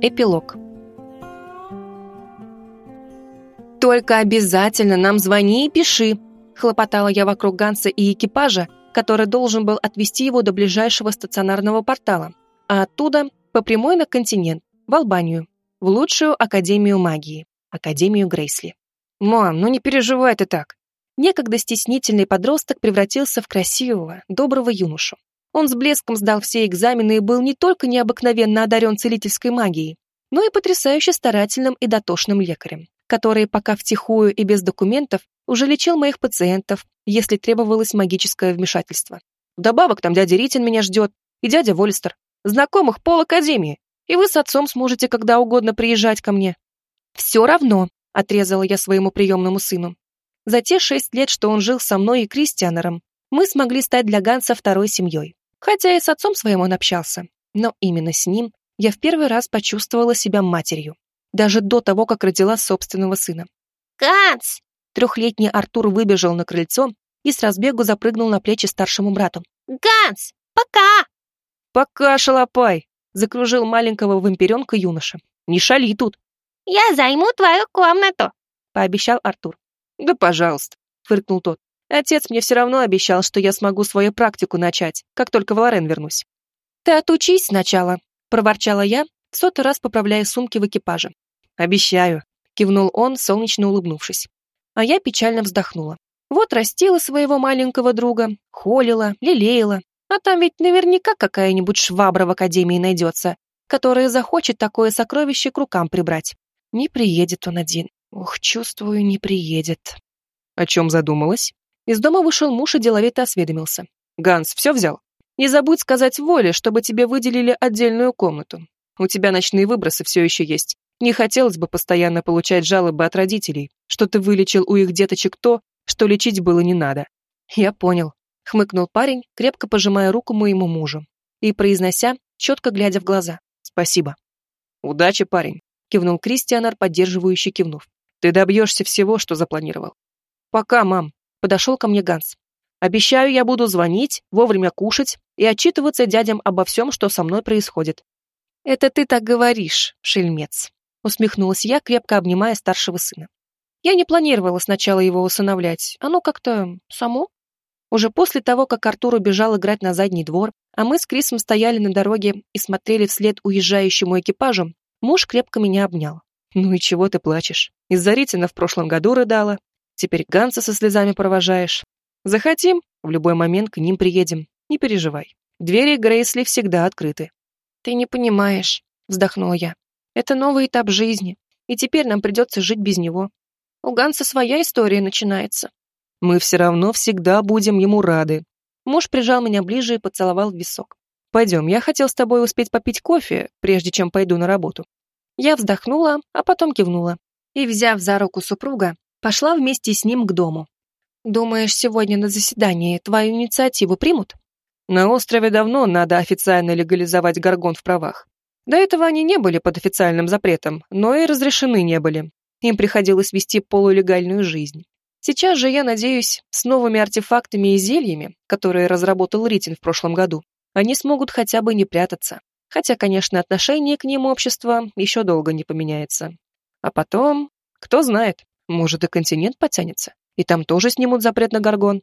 Эпилог. «Только обязательно нам звони и пиши», — хлопотала я вокруг Ганса и экипажа, который должен был отвезти его до ближайшего стационарного портала, а оттуда по прямой на континент, в Албанию, в лучшую Академию магии, Академию Грейсли. «Мам, ну не переживай ты так». Некогда стеснительный подросток превратился в красивого, доброго юношу. Он с блеском сдал все экзамены и был не только необыкновенно одарен целительской магией, но и потрясающе старательным и дотошным лекарем, который пока втихую и без документов уже лечил моих пациентов, если требовалось магическое вмешательство. Добавок там дядя Ритин меня ждет, и дядя Волистер, знакомых пол Академии, и вы с отцом сможете когда угодно приезжать ко мне. Все равно, отрезала я своему приемному сыну. За те шесть лет, что он жил со мной и Кристианером, мы смогли стать для Ганса второй семьей. Хотя и с отцом своим он общался, но именно с ним я в первый раз почувствовала себя матерью, даже до того, как родила собственного сына. «Ганс!» Трехлетний Артур выбежал на крыльцо и с разбегу запрыгнул на плечи старшему брату. «Ганс, пока!» «Пока, шалопай!» — закружил маленького вампиренка юноша. «Не шали тут!» «Я займу твою комнату!» — пообещал Артур. «Да пожалуйста!» — фыркнул тот. Отец мне все равно обещал, что я смогу свою практику начать, как только в Лорен вернусь. «Ты отучись сначала», — проворчала я, в сотый раз поправляя сумки в экипаже. «Обещаю», — кивнул он, солнечно улыбнувшись. А я печально вздохнула. Вот растила своего маленького друга, холила, лелеяла, а там ведь наверняка какая-нибудь швабра в академии найдется, которая захочет такое сокровище к рукам прибрать. Не приедет он один. Ох, чувствую, не приедет. О чем задумалась? Из дома вышел муж и деловито осведомился. «Ганс, все взял? Не забудь сказать Воле, чтобы тебе выделили отдельную комнату. У тебя ночные выбросы все еще есть. Не хотелось бы постоянно получать жалобы от родителей, что ты вылечил у их деточек то, что лечить было не надо». «Я понял», — хмыкнул парень, крепко пожимая руку моему мужу и произнося, четко глядя в глаза. «Спасибо». «Удачи, парень», — кивнул Кристианар, поддерживающий кивнув. «Ты добьешься всего, что запланировал». «Пока, мам», подошел ко мне Ганс. «Обещаю, я буду звонить, вовремя кушать и отчитываться дядям обо всем, что со мной происходит». «Это ты так говоришь, шельмец», — усмехнулась я, крепко обнимая старшего сына. Я не планировала сначала его усыновлять, оно как-то само. Уже после того, как Артур убежал играть на задний двор, а мы с Крисом стояли на дороге и смотрели вслед уезжающему экипажу, муж крепко меня обнял. «Ну и чего ты плачешь? Из-за Ритина в прошлом году рыдала, Теперь Ганса со слезами провожаешь. Захотим, в любой момент к ним приедем. Не переживай. Двери Грейсли всегда открыты. Ты не понимаешь, вздохнула я. Это новый этап жизни, и теперь нам придется жить без него. У Ганса своя история начинается. Мы все равно всегда будем ему рады. Муж прижал меня ближе и поцеловал в висок. Пойдем, я хотел с тобой успеть попить кофе, прежде чем пойду на работу. Я вздохнула, а потом кивнула. И, взяв за руку супруга, Пошла вместе с ним к дому. «Думаешь, сегодня на заседании твою инициативу примут?» «На острове давно надо официально легализовать горгон в правах. До этого они не были под официальным запретом, но и разрешены не были. Им приходилось вести полулегальную жизнь. Сейчас же, я надеюсь, с новыми артефактами и зельями, которые разработал Ритин в прошлом году, они смогут хотя бы не прятаться. Хотя, конечно, отношение к ним общества еще долго не поменяется. А потом, кто знает, может, и континент потянется, и там тоже снимут запрет на горгон.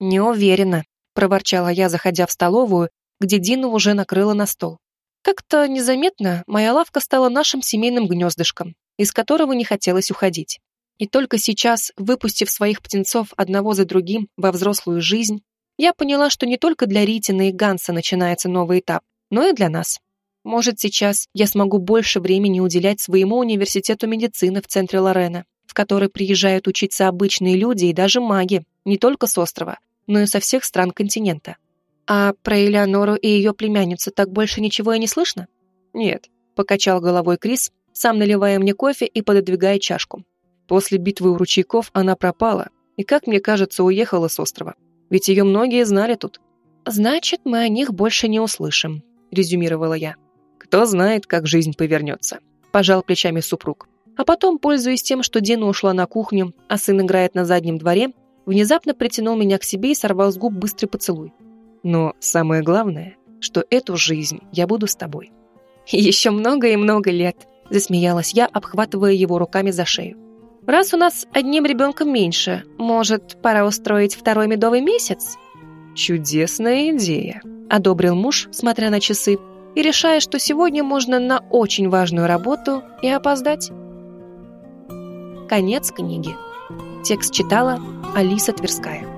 Не уверена, проворчала я, заходя в столовую, где Дина уже накрыла на стол. Как-то незаметно моя лавка стала нашим семейным гнездышком, из которого не хотелось уходить. И только сейчас, выпустив своих птенцов одного за другим во взрослую жизнь, я поняла, что не только для Ритина и Ганса начинается новый этап, но и для нас. Может, сейчас я смогу больше времени уделять своему университету медицины в центре Лорена, в который приезжают учиться обычные люди и даже маги, не только с острова, но и со всех стран континента. А про Элеонору и ее племянницу так больше ничего и не слышно? Нет, покачал головой Крис, сам наливая мне кофе и пододвигая чашку. После битвы у ручейков она пропала и, как мне кажется, уехала с острова. Ведь ее многие знали тут. «Значит, мы о них больше не услышим», — резюмировала я. «Кто знает, как жизнь повернется», — пожал плечами супруг. А потом, пользуясь тем, что Дина ушла на кухню, а сын играет на заднем дворе, внезапно притянул меня к себе и сорвал с губ быстрый поцелуй. Но самое главное, что эту жизнь я буду с тобой. Еще много и много лет, засмеялась я, обхватывая его руками за шею. Раз у нас одним ребенком меньше, может, пора устроить второй медовый месяц? Чудесная идея, одобрил муж, смотря на часы и решая, что сегодня можно на очень важную работу и опоздать. Конец книги. Текст читала Алиса Тверская.